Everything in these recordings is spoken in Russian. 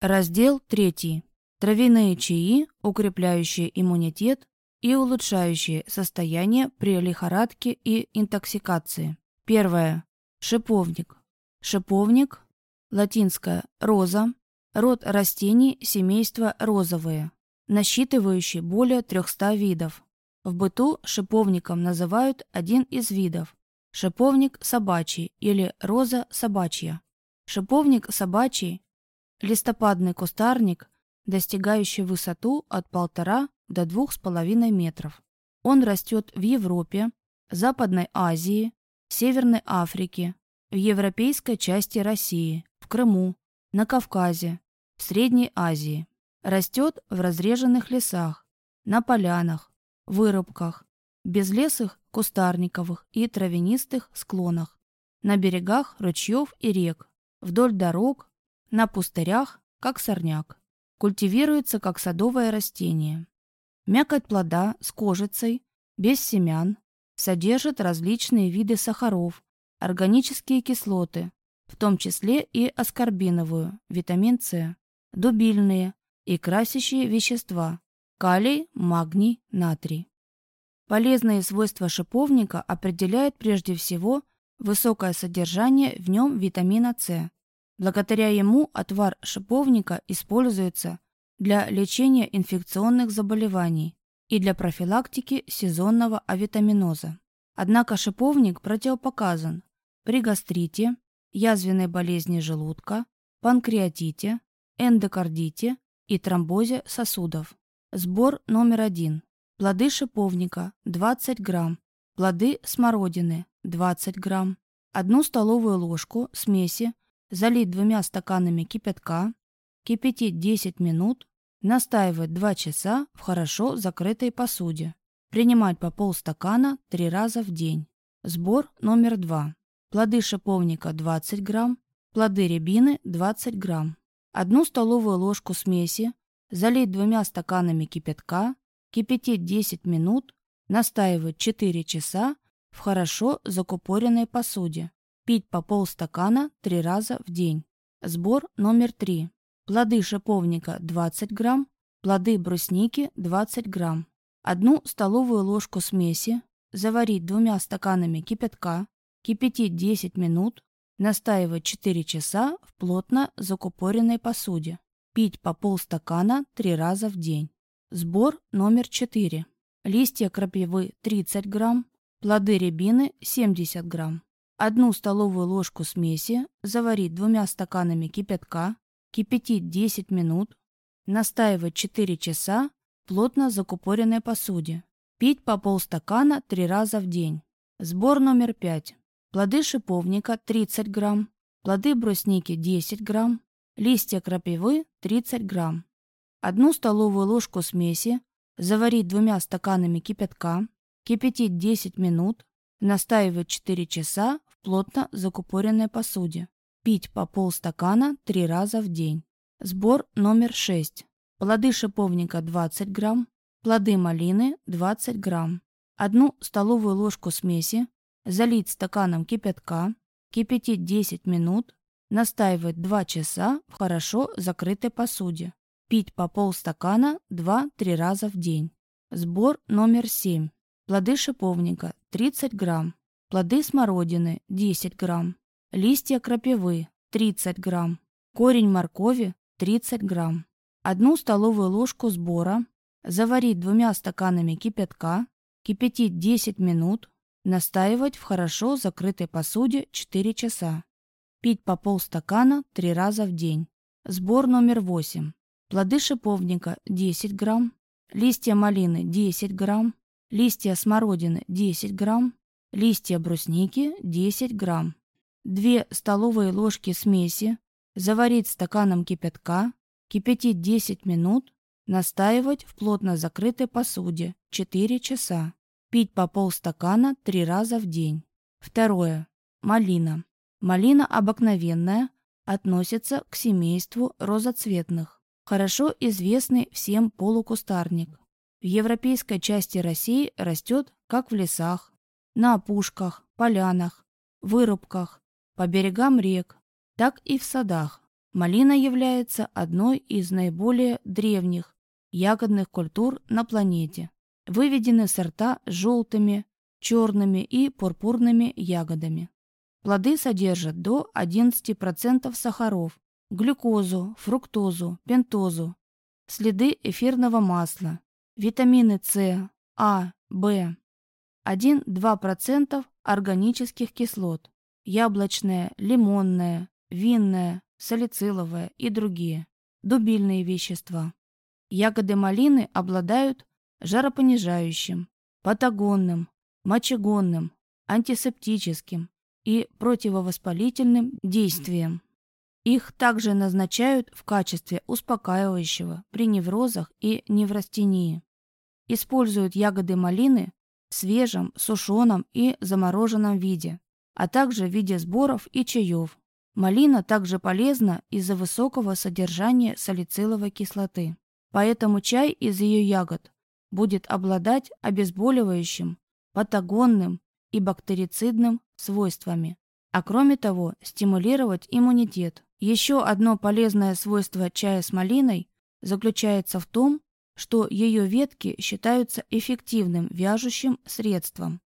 Раздел 3. Травяные чаи, укрепляющие иммунитет и улучшающие состояние при лихорадке и интоксикации. Первое. Шиповник. Шиповник, латинское «роза», род растений семейства розовые, насчитывающий более 300 видов. В быту шиповником называют один из видов – шиповник собачий или роза собачья. Шиповник собачий – листопадный кустарник, достигающий высоту от полтора до двух с половиной метров. Он растет в Европе, Западной Азии, Северной Африке, в европейской части России, в Крыму, на Кавказе, в Средней Азии. Растет в разреженных лесах, на полянах, вырубках, безлесых кустарниковых и травянистых склонах, на берегах ручьев и рек, вдоль дорог, на пустырях, как сорняк. Культивируется как садовое растение. Мякоть плода с кожицей, без семян, содержит различные виды сахаров, органические кислоты, в том числе и аскорбиновую, витамин С, дубильные и красящие вещества, калий, магний, натрий. Полезные свойства шиповника определяют прежде всего высокое содержание в нем витамина С. Благодаря ему отвар шиповника используется для лечения инфекционных заболеваний и для профилактики сезонного авитаминоза. Однако шиповник противопоказан при гастрите, язвенной болезни желудка, панкреатите, эндокардите и тромбозе сосудов. Сбор номер один. Плоды шиповника 20 грамм, плоды смородины 20 грамм, одну столовую ложку смеси залить двумя стаканами кипятка, кипятить 10 минут, настаивать 2 часа в хорошо закрытой посуде. Принимать по полстакана 3 раза в день. Сбор номер 2. Плоды шиповника 20 грамм, плоды рябины 20 грамм. Одну столовую ложку смеси залить двумя стаканами кипятка, кипятить 10 минут, настаивать 4 часа в хорошо закупоренной посуде. Пить по полстакана 3 раза в день. Сбор номер 3. Плоды шиповника 20 грамм, плоды брусники 20 грамм. Одну столовую ложку смеси заварить двумя стаканами кипятка, кипятить 10 минут, настаивать 4 часа в плотно закупоренной посуде. Пить по полстакана 3 раза в день. Сбор номер 4. Листья крапивы 30 грамм, плоды рябины 70 грамм. Одну столовую ложку смеси заварить двумя стаканами кипятка, кипятить 10 минут, настаивать 4 часа в плотно закупоренной посуде. Пить по полстакана 3 раза в день. Сбор номер 5. Плоды шиповника 30 грамм, плоды брусники 10 грамм, листья крапивы 30 грамм. Одну столовую ложку смеси заварить двумя стаканами кипятка, кипятить 10 минут, настаивать 4 часа плотно закупоренной посуде. Пить по полстакана 3 раза в день. Сбор номер 6. Плоды шиповника 20 грамм, плоды малины 20 грамм. Одну столовую ложку смеси залить стаканом кипятка, кипятить 10 минут, настаивать 2 часа в хорошо закрытой посуде. Пить по полстакана 2-3 раза в день. Сбор номер 7. Плоды шиповника 30 грамм. Плоды смородины 10 грамм. Листья крапивы 30 грамм. Корень моркови 30 грамм. Одну столовую ложку сбора. Заварить двумя стаканами кипятка. Кипятить 10 минут. Настаивать в хорошо закрытой посуде 4 часа. Пить по полстакана 3 раза в день. Сбор номер 8 плоды шиповника 10 грамм, листья малины 10 грамм, листья смородины 10 грамм, листья брусники 10 грамм, 2 столовые ложки смеси, заварить стаканом кипятка, кипятить 10 минут, настаивать в плотно закрытой посуде 4 часа, пить по полстакана 3 раза в день. Второе. Малина. Малина обыкновенная относится к семейству розоцветных хорошо известный всем полукустарник. В европейской части России растет как в лесах, на опушках, полянах, вырубках, по берегам рек, так и в садах. Малина является одной из наиболее древних ягодных культур на планете. Выведены сорта с желтыми, черными и пурпурными ягодами. Плоды содержат до 11% сахаров, глюкозу, фруктозу, пентозу, следы эфирного масла, витамины С, А, В, 1-2% органических кислот, яблочная, лимонная, винная, салициловая и другие, дубильные вещества. Ягоды малины обладают жаропонижающим, патагонным, мочегонным, антисептическим и противовоспалительным действием. Их также назначают в качестве успокаивающего при неврозах и неврастении. Используют ягоды малины свежем, сушеном и замороженном виде, а также в виде сборов и чаев. Малина также полезна из-за высокого содержания салициловой кислоты. Поэтому чай из ее ягод будет обладать обезболивающим, патагонным и бактерицидным свойствами, а кроме того стимулировать иммунитет. Еще одно полезное свойство чая с малиной заключается в том, что ее ветки считаются эффективным вяжущим средством.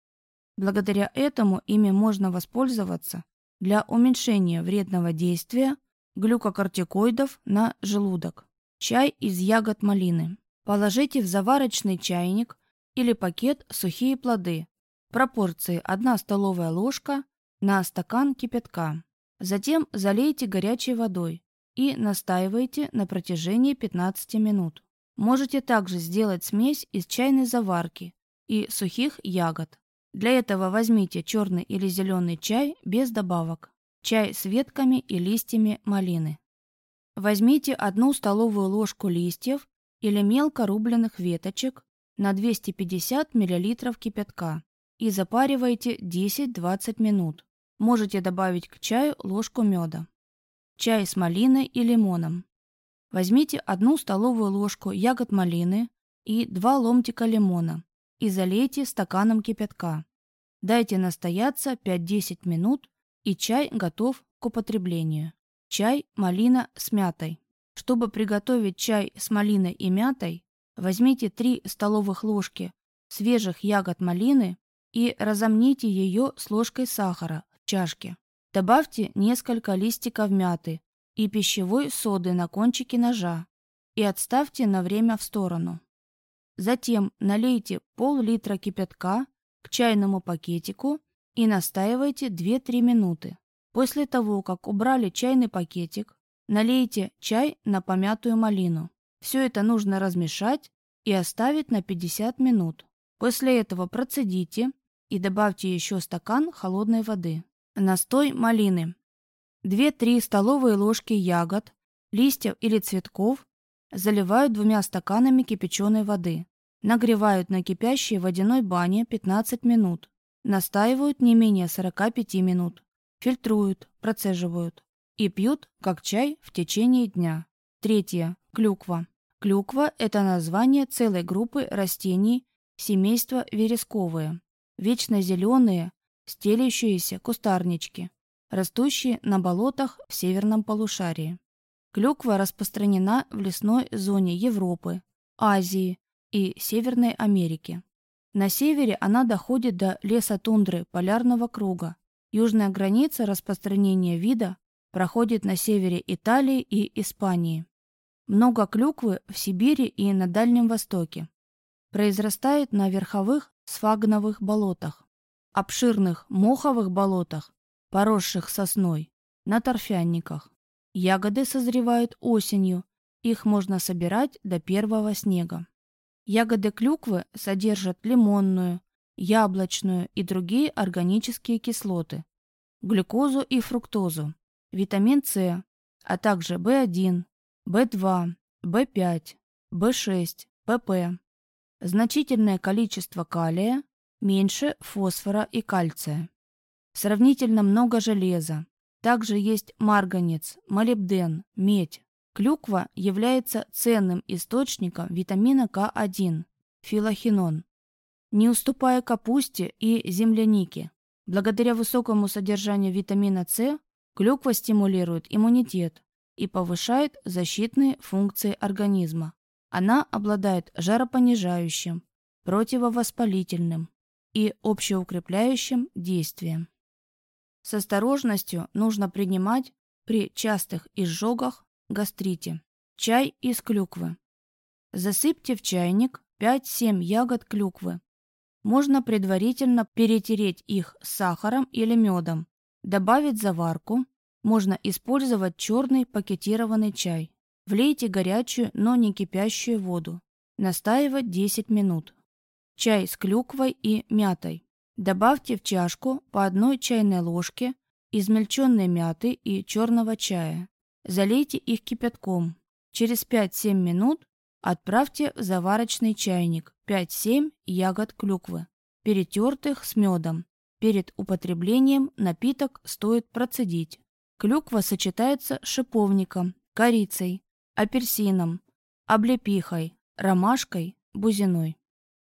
Благодаря этому ими можно воспользоваться для уменьшения вредного действия глюкокортикоидов на желудок. Чай из ягод малины. Положите в заварочный чайник или пакет сухие плоды. Пропорции 1 столовая ложка на стакан кипятка. Затем залейте горячей водой и настаивайте на протяжении 15 минут. Можете также сделать смесь из чайной заварки и сухих ягод. Для этого возьмите черный или зеленый чай без добавок, чай с ветками и листьями малины. Возьмите одну столовую ложку листьев или мелко рубленых веточек на 250 мл кипятка и запаривайте 10-20 минут. Можете добавить к чаю ложку меда. Чай с малиной и лимоном. Возьмите одну столовую ложку ягод малины и два ломтика лимона и залейте стаканом кипятка. Дайте настояться 5-10 минут, и чай готов к употреблению. Чай малина с мятой. Чтобы приготовить чай с малиной и мятой, возьмите 3 столовых ложки свежих ягод малины и разомните ее с ложкой сахара в чашке. Добавьте несколько листиков мяты и пищевой соды на кончике ножа и отставьте на время в сторону. Затем налейте пол-литра кипятка к чайному пакетику и настаивайте 2-3 минуты. После того, как убрали чайный пакетик, налейте чай на помятую малину. Все это нужно размешать и оставить на 50 минут. После этого процедите и добавьте еще стакан холодной воды. Настой малины. 2-3 столовые ложки ягод, листьев или цветков заливают двумя стаканами кипяченой воды. Нагревают на кипящей водяной бане 15 минут. Настаивают не менее 45 минут. Фильтруют, процеживают. И пьют, как чай, в течение дня. Третье. Клюква. Клюква – это название целой группы растений семейства вересковые. Вечно зеленые, стелящиеся кустарнички растущие на болотах в северном полушарии. Клюква распространена в лесной зоне Европы, Азии и Северной Америки. На севере она доходит до леса тундры полярного круга. Южная граница распространения вида проходит на севере Италии и Испании. Много клюквы в Сибири и на Дальнем Востоке. Произрастает на верховых сфагновых болотах, обширных моховых болотах поросших сосной, на торфянниках. Ягоды созревают осенью, их можно собирать до первого снега. Ягоды клюквы содержат лимонную, яблочную и другие органические кислоты, глюкозу и фруктозу, витамин С, а также В1, В2, В5, В6, ПП. Значительное количество калия, меньше фосфора и кальция. Сравнительно много железа. Также есть марганец, молибден, медь. Клюква является ценным источником витамина К1, филохинон, не уступая капусте и землянике. Благодаря высокому содержанию витамина С клюква стимулирует иммунитет, и повышает защитные функции организма. Она обладает жаропонижающим, противовоспалительным и общеукрепляющим действием. С осторожностью нужно принимать при частых изжогах, гастрите. Чай из клюквы. Засыпьте в чайник 5-7 ягод клюквы. Можно предварительно перетереть их сахаром или медом, добавить заварку. Можно использовать черный пакетированный чай. Влейте горячую, но не кипящую воду. Настаивать 10 минут. Чай с клюквой и мятой. Добавьте в чашку по одной чайной ложке измельченной мяты и черного чая. Залейте их кипятком. Через 5-7 минут отправьте в заварочный чайник 5-7 ягод клюквы, перетертых с медом. Перед употреблением напиток стоит процедить. Клюква сочетается с шиповником, корицей, апельсином, облепихой, ромашкой, бузиной.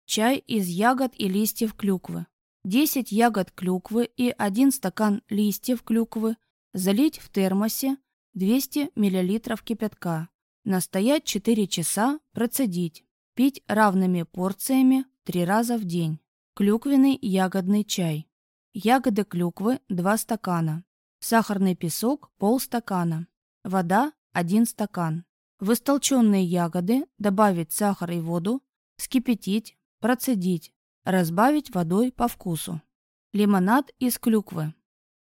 Чай из ягод и листьев клюквы. 10 ягод клюквы и 1 стакан листьев клюквы залить в термосе 200 мл кипятка. Настоять 4 часа, процедить. Пить равными порциями 3 раза в день. Клюквенный ягодный чай. Ягоды клюквы 2 стакана. Сахарный песок полстакана. Вода 1 стакан. В истолченные ягоды добавить сахар и воду, вскипятить, процедить, Разбавить водой по вкусу. Лимонад из клюквы.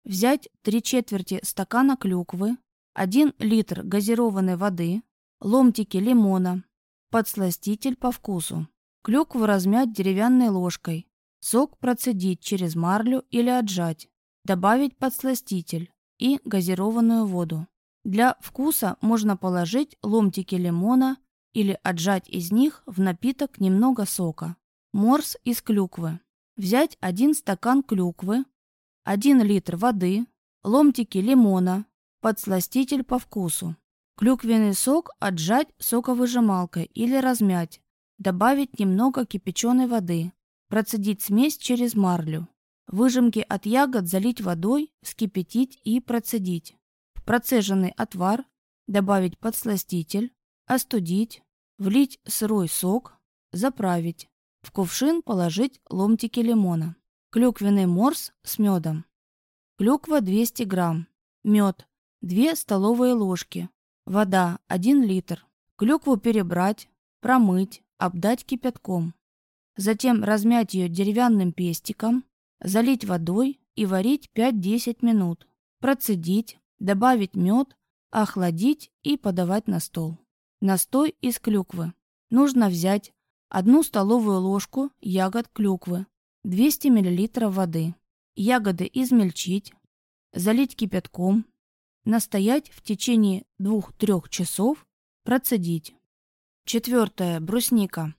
Взять 3 четверти стакана клюквы, 1 литр газированной воды, ломтики лимона, подсластитель по вкусу. Клюкву размять деревянной ложкой. Сок процедить через марлю или отжать. Добавить подсластитель и газированную воду. Для вкуса можно положить ломтики лимона или отжать из них в напиток немного сока. Морс из клюквы. Взять один стакан клюквы, 1 литр воды, ломтики лимона, подсластитель по вкусу. Клюквенный сок отжать соковыжималкой или размять. Добавить немного кипяченой воды. Процедить смесь через марлю. Выжимки от ягод залить водой, вскипятить и процедить. В процеженный отвар добавить подсластитель, остудить, влить сырой сок, заправить. В кувшин положить ломтики лимона. Клюквенный морс с медом. Клюква 200 грамм. Мед 2 столовые ложки. Вода 1 литр. Клюкву перебрать, промыть, обдать кипятком. Затем размять ее деревянным пестиком, залить водой и варить 5-10 минут. Процедить, добавить мед, охладить и подавать на стол. Настой из клюквы. Нужно взять Одну столовую ложку ягод клюквы, 200 мл воды. Ягоды измельчить, залить кипятком, настоять в течение 2-3 часов, процедить. Четвертое. Брусника.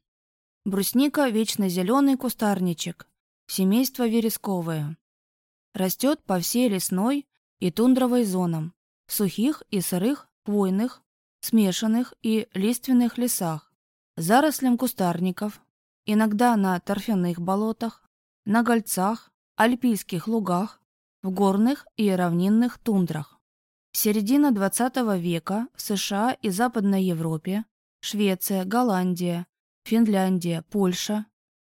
Брусника – вечно зеленый кустарничек, семейство вересковое. Растет по всей лесной и тундровой зонам, сухих и сырых, хвойных, смешанных и лиственных лесах, зарослям кустарников, иногда на торфяных болотах, на гольцах, альпийских лугах, в горных и равнинных тундрах. Середина XX века в США и Западной Европе, Швеция, Голландия, Финляндия, Польша,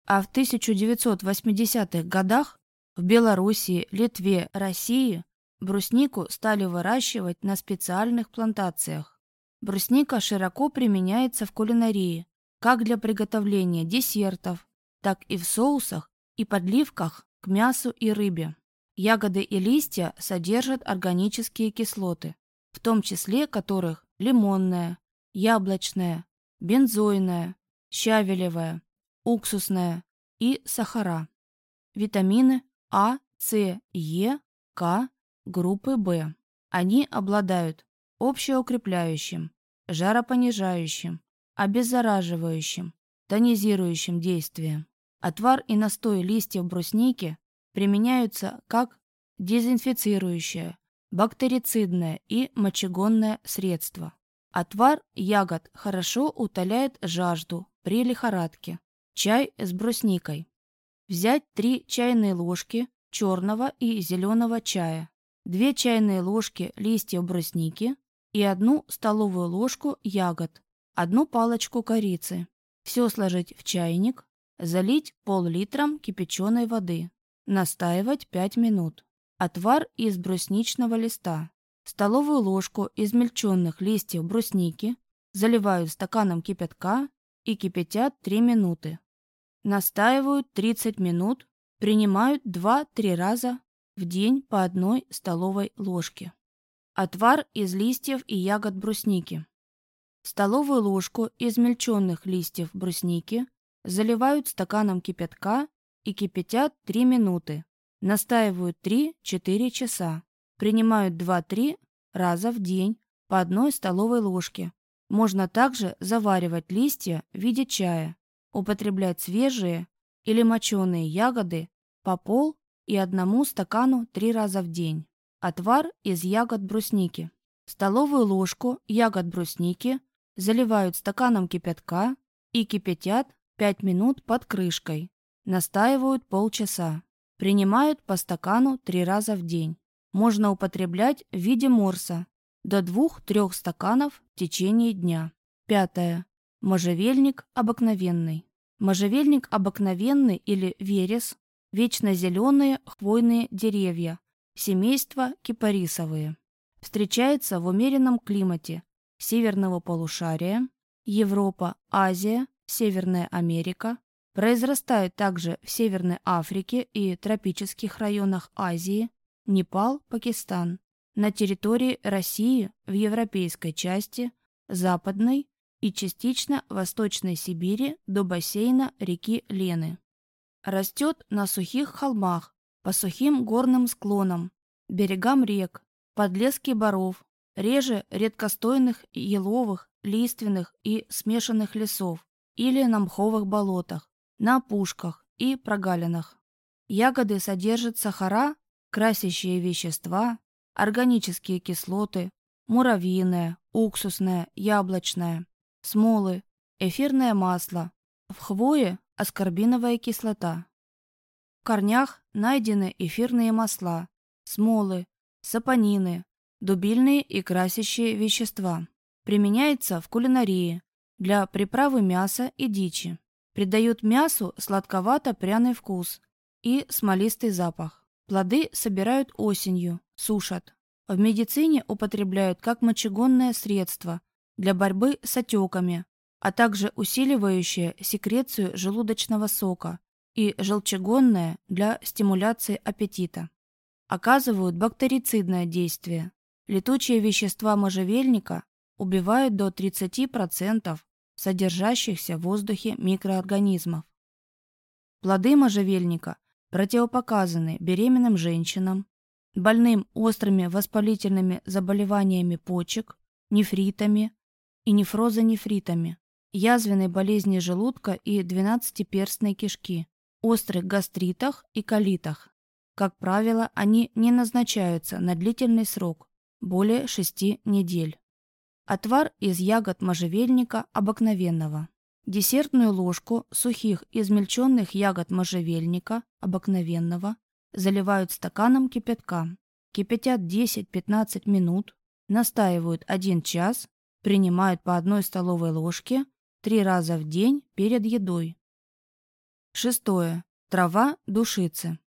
а в 1980-х годах в Белоруссии, Литве, России бруснику стали выращивать на специальных плантациях. Брусника широко применяется в кулинарии, как для приготовления десертов, так и в соусах и подливках к мясу и рыбе. Ягоды и листья содержат органические кислоты, в том числе которых лимонная, яблочная, бензойная, щавелевая, уксусная и сахара. Витамины А, С, Е, К группы В. Они обладают общеукрепляющим, жаропонижающим, обеззараживающим, тонизирующим действием. Отвар и настой листьев брусники применяются как дезинфицирующее, бактерицидное и мочегонное средство. Отвар ягод хорошо утоляет жажду при лихорадке. Чай с брусникой. Взять 3 чайные ложки черного и зеленого чая, 2 чайные ложки листьев брусники, и одну столовую ложку ягод, одну палочку корицы. Все сложить в чайник, залить пол-литром кипяченой воды, настаивать 5 минут. Отвар из брусничного листа. Столовую ложку измельченных листьев брусники заливают стаканом кипятка и кипятят 3 минуты. Настаивают 30 минут, принимают 2-3 раза в день по одной столовой ложке. Отвар из листьев и ягод брусники. Столовую ложку измельченных листьев брусники заливают стаканом кипятка и кипятят 3 минуты. Настаивают 3-4 часа. Принимают 2-3 раза в день по одной столовой ложке. Можно также заваривать листья в виде чая, употреблять свежие или моченые ягоды по пол и одному стакану три раза в день. Отвар из ягод брусники. Столовую ложку ягод брусники заливают стаканом кипятка и кипятят 5 минут под крышкой. Настаивают полчаса. Принимают по стакану три раза в день. Можно употреблять в виде морса до 2-3 стаканов в течение дня. Пятое. Можжевельник обыкновенный. Можжевельник обыкновенный или верес – вечно зеленые хвойные деревья, Семейство кипарисовые. Встречается в умеренном климате северного полушария, Европа, Азия, Северная Америка. Произрастает также в Северной Африке и тропических районах Азии, Непал, Пакистан. На территории России в европейской части, Западной и частично Восточной Сибири до бассейна реки Лены. Растет на сухих холмах, по сухим горным склонам, берегам рек, подлески боров, реже редкостойных еловых, лиственных и смешанных лесов или на мховых болотах, на опушках и прогалинах. Ягоды содержат сахара, красящие вещества, органические кислоты, муравьиное, уксусное, яблочное, смолы, эфирное масло, в хвое аскорбиновая кислота. В корнях найдены эфирные масла, смолы, сапонины, дубильные и красящие вещества. Применяется в кулинарии для приправы мяса и дичи. Придают мясу сладковато-пряный вкус и смолистый запах. Плоды собирают осенью, сушат. В медицине употребляют как мочегонное средство для борьбы с отеками, а также усиливающее секрецию желудочного сока и желчегонное для стимуляции аппетита. Оказывают бактерицидное действие. Летучие вещества можжевельника убивают до 30% содержащихся в воздухе микроорганизмов. Плоды можжевельника противопоказаны беременным женщинам, больным острыми воспалительными заболеваниями почек, нефритами и нефрозонефритами, язвенной болезни желудка и двенадцатиперстной кишки, острых гастритах и колитах. Как правило, они не назначаются на длительный срок, более 6 недель. Отвар из ягод можжевельника обыкновенного. Десертную ложку сухих измельченных ягод можжевельника обыкновенного заливают стаканом кипятка. Кипятят 10-15 минут, настаивают 1 час, принимают по одной столовой ложке три раза в день перед едой. Шестое. Трава душицы.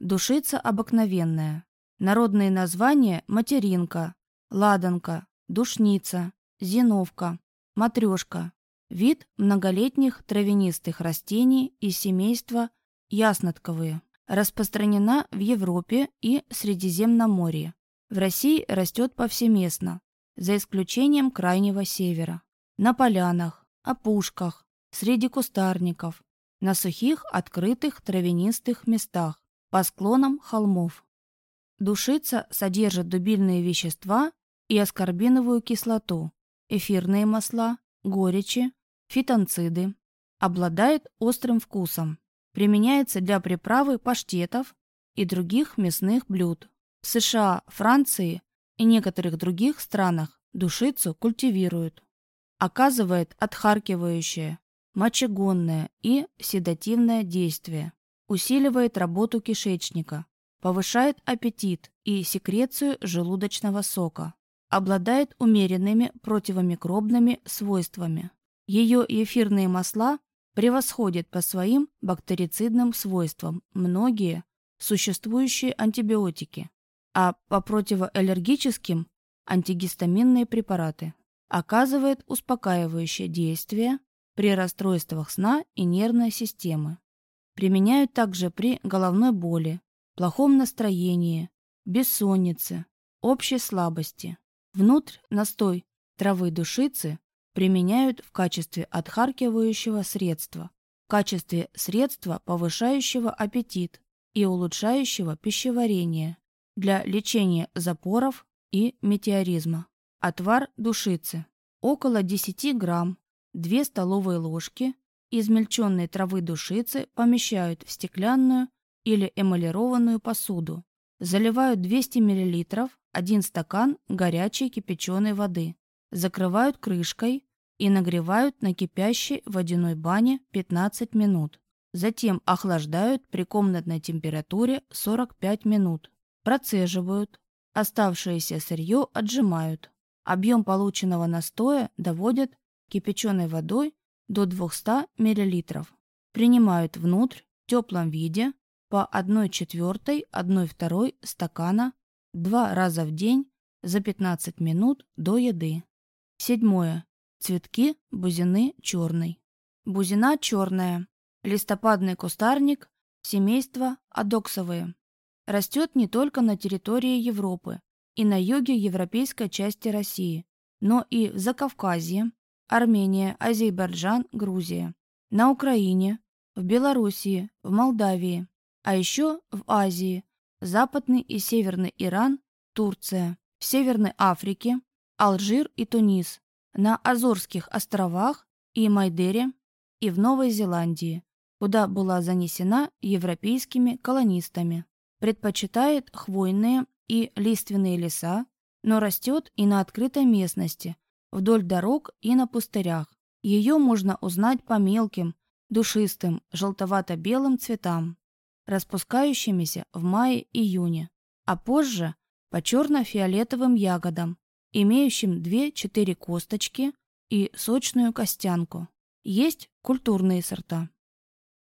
Душица обыкновенная. Народные названия – материнка, ладанка, душница, зиновка, матрешка. Вид многолетних травянистых растений из семейства яснотковые. Распространена в Европе и Средиземноморье. В России растет повсеместно, за исключением крайнего севера. На полянах, опушках, среди кустарников, на сухих, открытых, травянистых местах, по склонам холмов. Душица содержит дубильные вещества и аскорбиновую кислоту, эфирные масла, горечи, фитонциды. Обладает острым вкусом. Применяется для приправы паштетов и других мясных блюд. В США, Франции и некоторых других странах душицу культивируют. Оказывает отхаркивающее, мочегонное и седативное действие, усиливает работу кишечника, повышает аппетит и секрецию желудочного сока, обладает умеренными противомикробными свойствами. Ее эфирные масла превосходят по своим бактерицидным свойствам многие существующие антибиотики, а по противоаллергическим – антигистаминные препараты. Оказывает успокаивающее действие при расстройствах сна и нервной системы. Применяют также при головной боли, плохом настроении, бессоннице, общей слабости. Внутрь настой травы душицы применяют в качестве отхаркивающего средства, в качестве средства, повышающего аппетит и улучшающего пищеварение, для лечения запоров и метеоризма. Отвар душицы. Около 10 грамм, 2 столовые ложки измельченной травы душицы помещают в стеклянную или эмалированную посуду. Заливают 200 мл, 1 стакан горячей кипяченой воды. Закрывают крышкой и нагревают на кипящей водяной бане 15 минут. Затем охлаждают при комнатной температуре 45 минут. Процеживают. Оставшееся сырье отжимают. Объем полученного настоя доводят кипяченой водой до 200 мл. Принимают внутрь в теплом виде по 1 четвертой, 1 второй стакана два раза в день за 15 минут до еды. Седьмое. Цветки бузины черный. Бузина черная. Листопадный кустарник. Семейство адоксовые. Растет не только на территории Европы и на юге европейской части России, но и в Закавказье, Армения, Азербайджан, Грузия, на Украине, в Белоруссии, в Молдавии, а еще в Азии, Западный и Северный Иран, Турция, в Северной Африке, Алжир и Тунис, на Азорских островах и Майдере и в Новой Зеландии, куда была занесена европейскими колонистами. Предпочитает хвойные и лиственные леса, но растет и на открытой местности, вдоль дорог и на пустырях. Ее можно узнать по мелким, душистым, желтовато-белым цветам, распускающимися в мае-июне, а позже по черно-фиолетовым ягодам, имеющим 2-4 косточки и сочную костянку. Есть культурные сорта.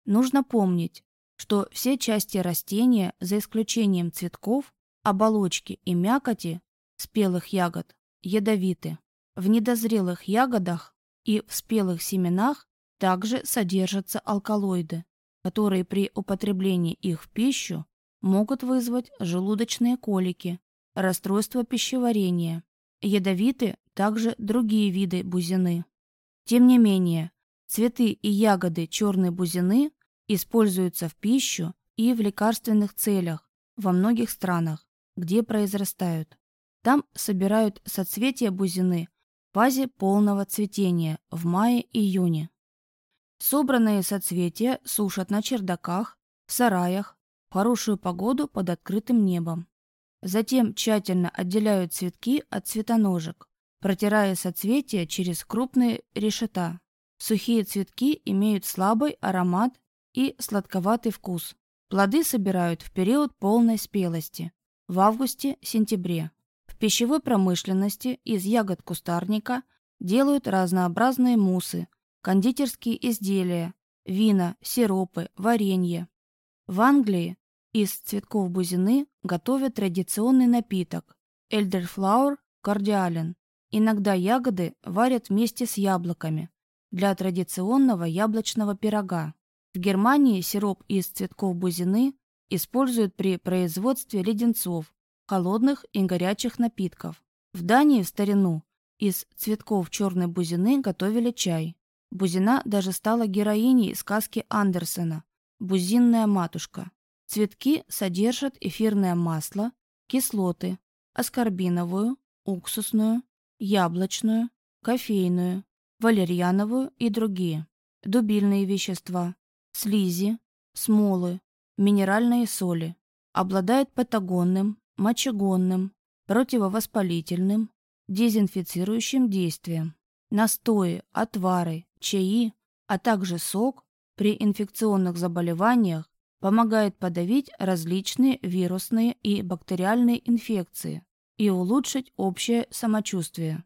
Нужно помнить, что все части растения, за исключением цветков, оболочки и мякоти спелых ягод, ядовиты. В недозрелых ягодах и в спелых семенах также содержатся алкалоиды, которые при употреблении их в пищу могут вызвать желудочные колики, расстройство пищеварения. Ядовиты также другие виды бузины. Тем не менее, цветы и ягоды черной бузины используются в пищу и в лекарственных целях во многих странах, где произрастают. Там собирают соцветия бузины в фазе полного цветения в мае-июне. Собранные соцветия сушат на чердаках, в сараях, в хорошую погоду под открытым небом. Затем тщательно отделяют цветки от цветоножек, протирая соцветия через крупные решета. Сухие цветки имеют слабый аромат и сладковатый вкус. Плоды собирают в период полной спелости, в августе-сентябре. В пищевой промышленности из ягод кустарника делают разнообразные мусы, кондитерские изделия, вина, сиропы, варенье. В Англии из цветков бузины готовят традиционный напиток – эльдерфлауэр кардиален. Иногда ягоды варят вместе с яблоками для традиционного яблочного пирога. В Германии сироп из цветков бузины используют при производстве леденцов, холодных и горячих напитков. В Дании в старину из цветков черной бузины готовили чай. Бузина даже стала героиней сказки Андерсена «Бузинная матушка». Цветки содержат эфирное масло, кислоты, аскорбиновую, уксусную, яблочную, кофейную, валерьяновую и другие, дубильные вещества, слизи, смолы, минеральные соли. Обладает патагонным, мочегонным, противовоспалительным, дезинфицирующим действием. Настои, отвары, чаи, а также сок при инфекционных заболеваниях помогает подавить различные вирусные и бактериальные инфекции, и улучшить общее самочувствие.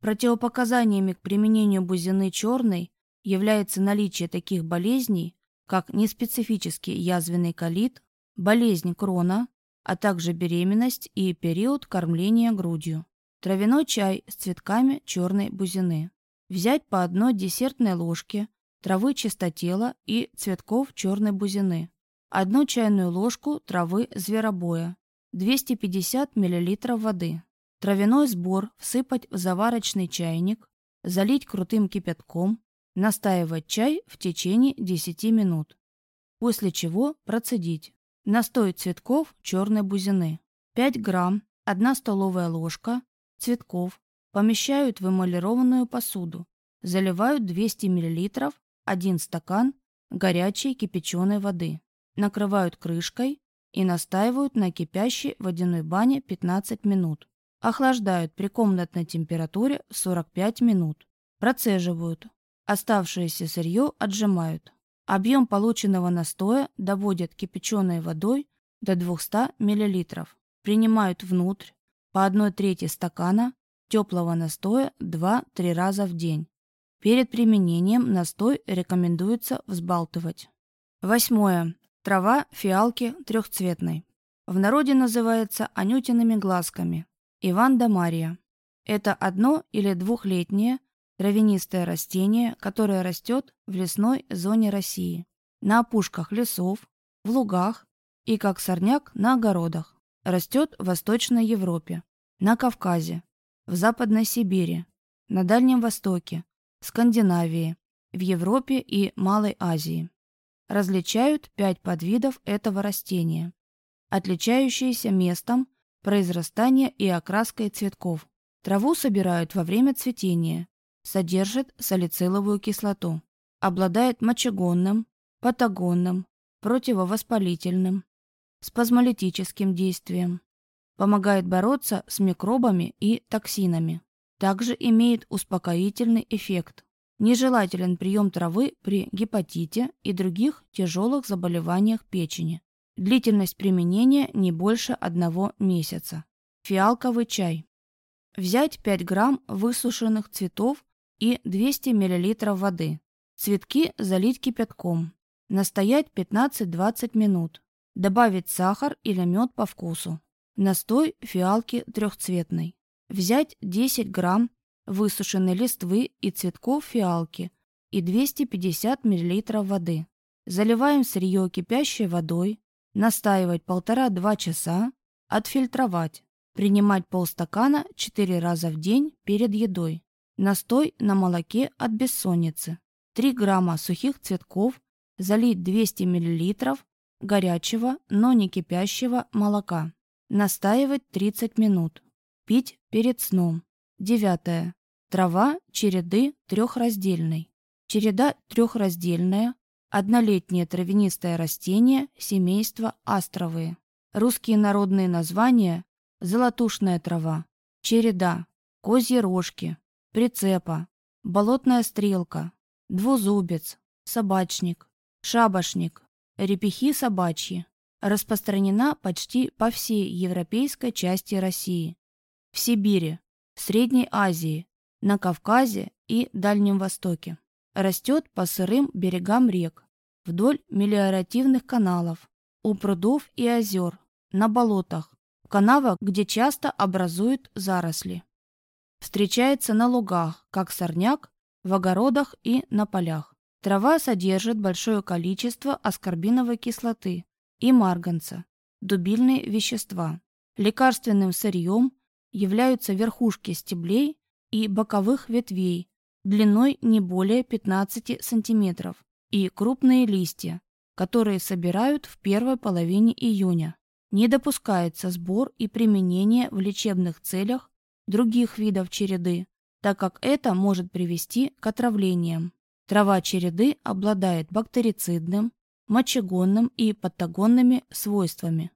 Противопоказаниями к применению бузины черной является наличие таких болезней, как неспецифический язвенный колит, болезнь крона, а также беременность и период кормления грудью. Травяной чай с цветками черной бузины. Взять по одной десертной ложке травы чистотела и цветков черной бузины. Одну чайную ложку травы зверобоя. 250 мл воды. Травяной сбор всыпать в заварочный чайник, залить крутым кипятком, настаивать чай в течение 10 минут. После чего процедить. Настой цветков черной бузины. 5 грамм, 1 столовая ложка цветков помещают в эмалированную посуду, заливают 200 мл, 1 стакан горячей кипяченой воды, накрывают крышкой и настаивают на кипящей водяной бане 15 минут. Охлаждают при комнатной температуре 45 минут. Процеживают. Оставшееся сырье отжимают. Объем полученного настоя доводят кипяченой водой до 200 мл. Принимают внутрь по 1 трети стакана теплого настоя 2-3 раза в день. Перед применением настой рекомендуется взбалтывать. Восьмое. Трава фиалки трехцветной. В народе называется анютиными глазками. Иван да Мария. Это одно- или двухлетнее травянистое растение, которое растет в лесной зоне России, на опушках лесов, в лугах и как сорняк на огородах. Растет в Восточной Европе, на Кавказе, в Западной Сибири, на Дальнем Востоке, Скандинавии, в Европе и Малой Азии. Различают пять подвидов этого растения, отличающиеся местом произрастания и окраской цветков. Траву собирают во время цветения, содержит салициловую кислоту, обладает мочегонным, патагонным, противовоспалительным, спазмолитическим действием, помогает бороться с микробами и токсинами. Также имеет успокоительный эффект. Нежелателен прием травы при гепатите и других тяжелых заболеваниях печени. Длительность применения не больше одного месяца. Фиалковый чай. Взять 5 грамм высушенных цветов и 200 мл воды. Цветки залить кипятком. Настоять 15-20 минут. Добавить сахар или мед по вкусу. Настой фиалки трехцветной. Взять 10 грамм высушенной листвы и цветков фиалки и 250 мл воды. Заливаем сырье кипящей водой, настаивать 1,5-2 часа, отфильтровать, принимать полстакана 4 раза в день перед едой. Настой на молоке от бессонницы. 3 грамма сухих цветков, залить 200 мл горячего, но не кипящего молока. Настаивать 30 минут. Пить перед сном. Девятое. Трава череды трехраздельной. Череда трехраздельная. Однолетнее травянистое растение семейства астровые. Русские народные названия – золотушная трава, череда, козьи рожки, прицепа, болотная стрелка, двузубец, собачник, шабашник, репихи собачьи. Распространена почти по всей европейской части России, в Сибири, в Средней Азии, на Кавказе и Дальнем Востоке. Растет по сырым берегам рек, вдоль мелиоративных каналов, у прудов и озер, на болотах, в канавах, где часто образуют заросли. Встречается на лугах, как сорняк, в огородах и на полях. Трава содержит большое количество аскорбиновой кислоты и марганца, дубильные вещества. Лекарственным сырьем являются верхушки стеблей и боковых ветвей длиной не более 15 см и крупные листья, которые собирают в первой половине июня. Не допускается сбор и применение в лечебных целях других видов череды, так как это может привести к отравлениям. Трава череды обладает бактерицидным, мочегонным и патогонными свойствами.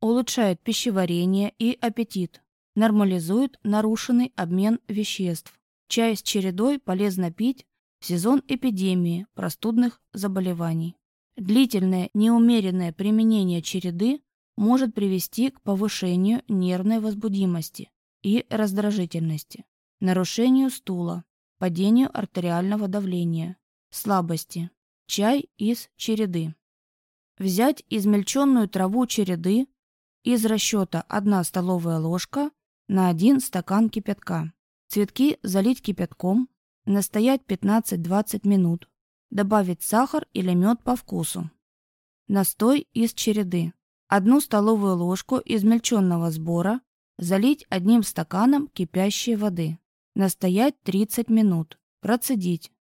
Улучшает пищеварение и аппетит, нормализует нарушенный обмен веществ. Чай с чередой полезно пить в сезон эпидемии простудных заболеваний. Длительное неумеренное применение череды может привести к повышению нервной возбудимости и раздражительности, нарушению стула, падению артериального давления, слабости. Чай из череды. Взять измельченную траву череды из расчета 1 столовая ложка на 1 стакан кипятка. Цветки залить кипятком, настоять 15-20 минут, добавить сахар или мед по вкусу. Настой из череды. Одну столовую ложку измельченного сбора залить одним стаканом кипящей воды. Настоять 30 минут. Процедить.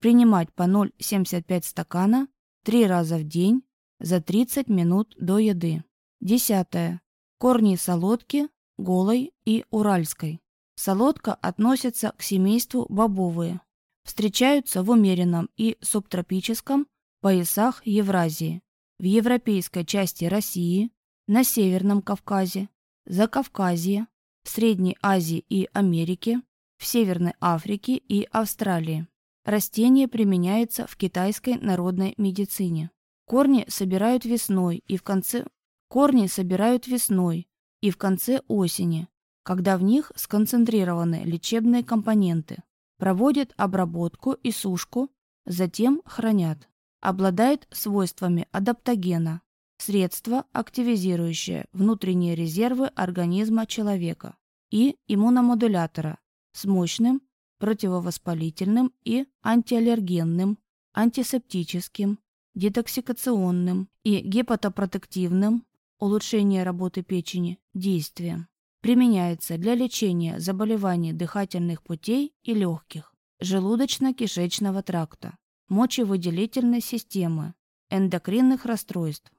Принимать по 0,75 стакана 3 раза в день за 30 минут до еды. Десятое. Корни солодки, голой и уральской. Солодка относится к семейству бобовые. Встречаются в умеренном и субтропическом поясах Евразии, в европейской части России, на Северном Кавказе, Закавказье, в Средней Азии и Америке, в Северной Африке и Австралии. Растение применяется в китайской народной медицине. Корни собирают весной и в конце корни собирают весной и в конце осени, когда в них сконцентрированы лечебные компоненты. Проводят обработку и сушку, затем хранят. Обладает свойствами адаптогена, средство, активизирующее внутренние резервы организма человека, и иммуномодулятора с мощным противовоспалительным и антиаллергенным, антисептическим, детоксикационным и гепатопротективным улучшение работы печени действием. Применяется для лечения заболеваний дыхательных путей и легких, желудочно-кишечного тракта, мочевыделительной системы, эндокринных расстройств.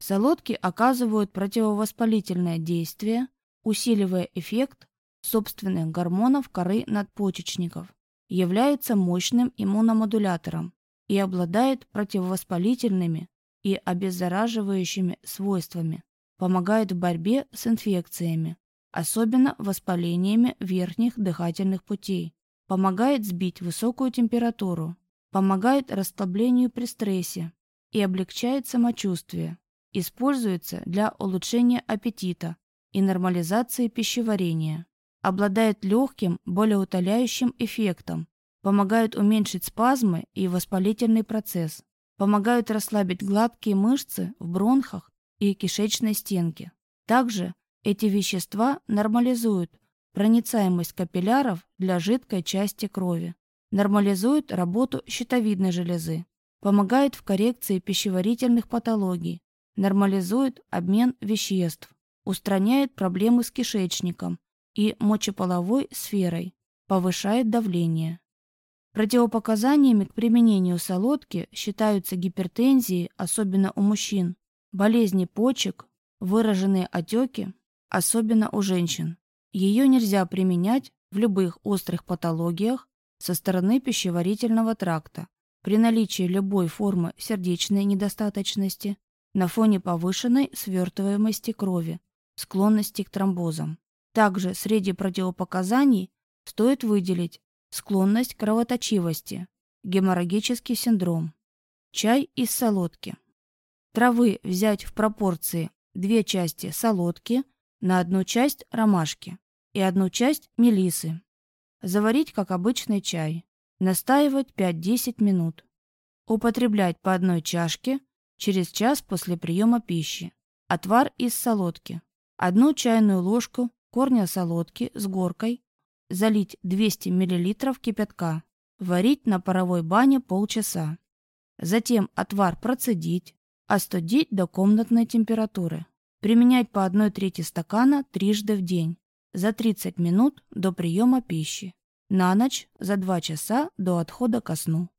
Солодки оказывают противовоспалительное действие, усиливая эффект собственных гормонов коры надпочечников, является мощным иммуномодулятором и обладает противовоспалительными и обеззараживающими свойствами, помогает в борьбе с инфекциями, особенно воспалениями верхних дыхательных путей, помогает сбить высокую температуру, помогает расслаблению при стрессе и облегчает самочувствие, используется для улучшения аппетита и нормализации пищеварения обладает легким, болеутоляющим эффектом, помогают уменьшить спазмы и воспалительный процесс, помогают расслабить гладкие мышцы в бронхах и кишечной стенке. Также эти вещества нормализуют проницаемость капилляров для жидкой части крови, нормализуют работу щитовидной железы, помогает в коррекции пищеварительных патологий, нормализует обмен веществ, устраняет проблемы с кишечником, и мочеполовой сферой, повышает давление. Противопоказаниями к применению солодки считаются гипертензии, особенно у мужчин, болезни почек, выраженные отеки, особенно у женщин. Ее нельзя применять в любых острых патологиях со стороны пищеварительного тракта, при наличии любой формы сердечной недостаточности, на фоне повышенной свертываемости крови, склонности к тромбозам. Также среди противопоказаний стоит выделить склонность к кровоточивости, геморрагический синдром, чай из солодки. Травы взять в пропорции две части солодки на одну часть ромашки и одну часть мелисы. Заварить как обычный чай. Настаивать 5-10 минут. Употреблять по одной чашке через час после приема пищи. Отвар из солодки. Одну чайную ложку корня солодки с горкой, залить 200 мл кипятка, варить на паровой бане полчаса. Затем отвар процедить, остудить до комнатной температуры. Применять по 1 трети стакана трижды в день, за 30 минут до приема пищи. На ночь за 2 часа до отхода ко сну.